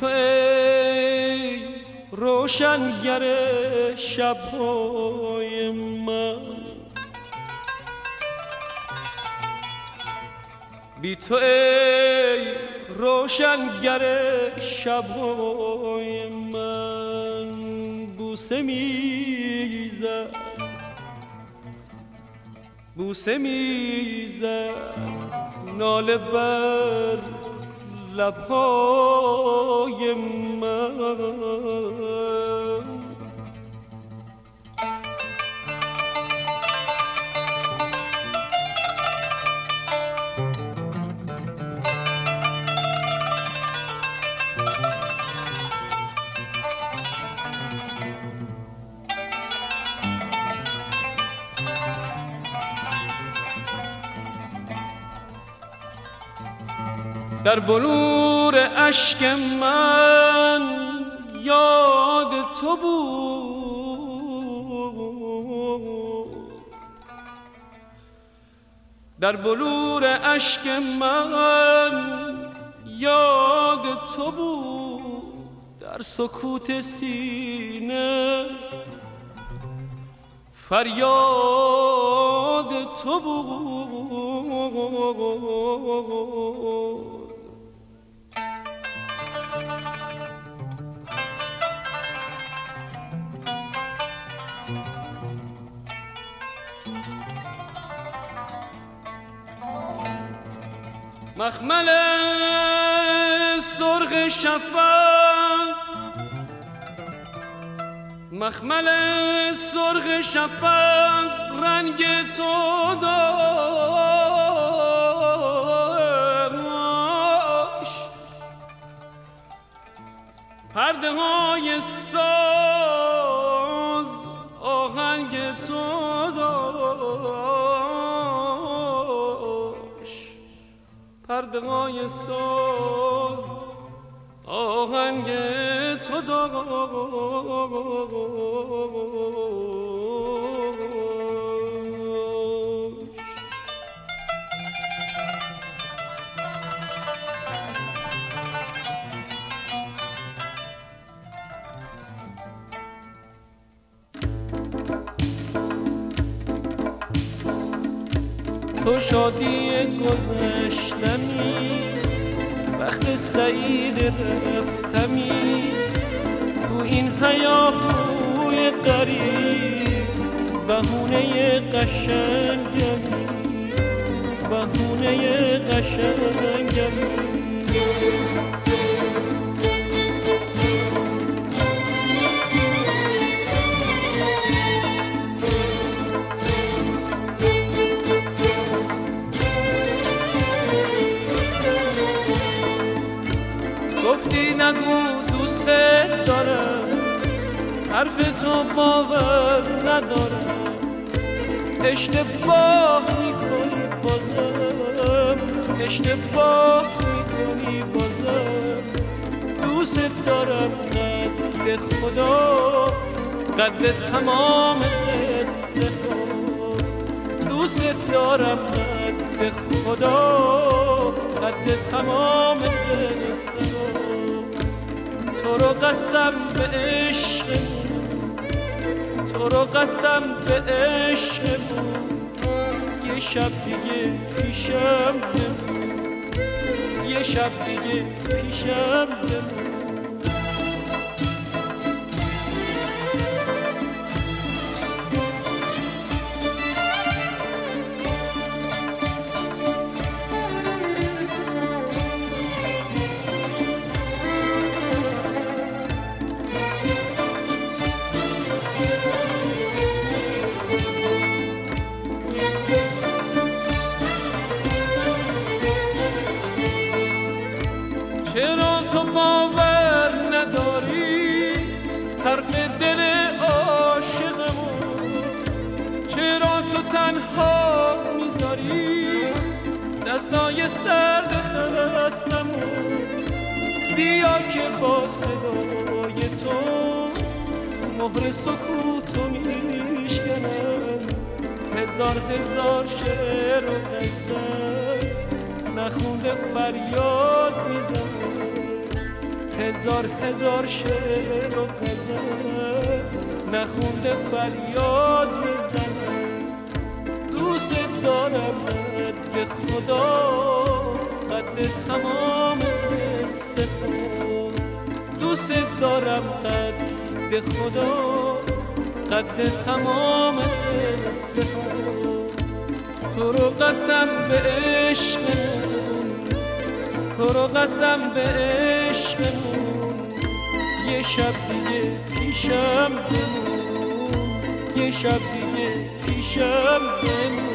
تو ای روشنگر شبهای من. بی تو ای روشنگر شبهای من. بوسه می‌زد بوسه می‌زد ناله بر لبهای من. در بلور اشک من یاد تو بود. در بلور اشک من یاد تو بود. در سکوت سینه فریاد تو بود. مخمل سرخ شفق مخمل سرخ شفق رنگ تو داشت پرده های پرده های ساز آهنگ تو تو شادی گذشتمی وقت سعید رفتمی. تو این حیاهوی قریب بهونه قشنگمی بهونه قشنگمی. ندارم. اشتباه می‌کنی بازم. اشتباه می‌کنی بازم. دوست دارم قد خدا قد تمام قصه دوست دارم قد خدا قد تمام قصه تو رو قسم به عشق تو رو قسم به عشق یه شب دیگه پیشم یه شب دیگه پیشم چرا بیا که با صدای تو مهر سکوتو میشکنم. هزار هزار شعر و غزل نخونده فریاد می‌زنه. هزار هزار شعر و غزل نخونده فریاد می‌زنه. دوست دارم به خدا قد تمام. دوست دارم قد به خدا قد تمام سپر تو رو قسم به عشقمون تو رو قسم به عشقمون یه شب دیگه پیشم بمون یه شب دیگه پیشم بمون.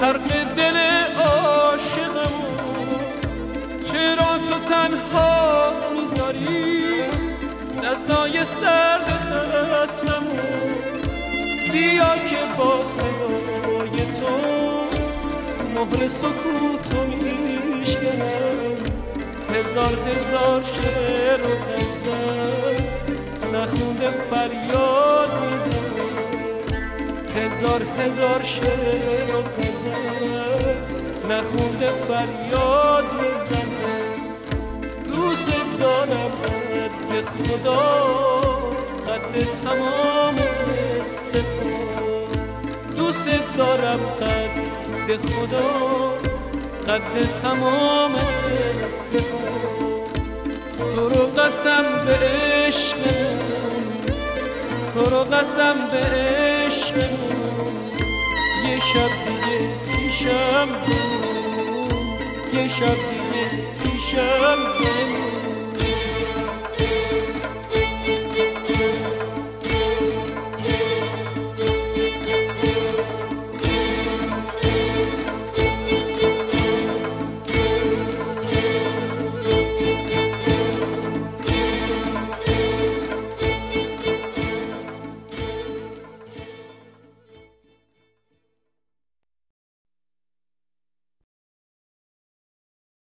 حرف دل عاشقمون چرا تو تنها می‌ذاری دستای سرد خستمون بیا که با صدای تو مهر سکوتو میشکنم. هزار هزار شعر و نخونده فریاد می‌زنه هزار هزار شعر و فریاد می‌زنه. دوست دارم به خدا قد تمام سپر دوست دارم قد خدا قد تمام سپر تو رو قسم به عشقمون تو رو قسم به عشقمون یه شب دیگه پیشم بمون یه شب دیگه پیشم بمون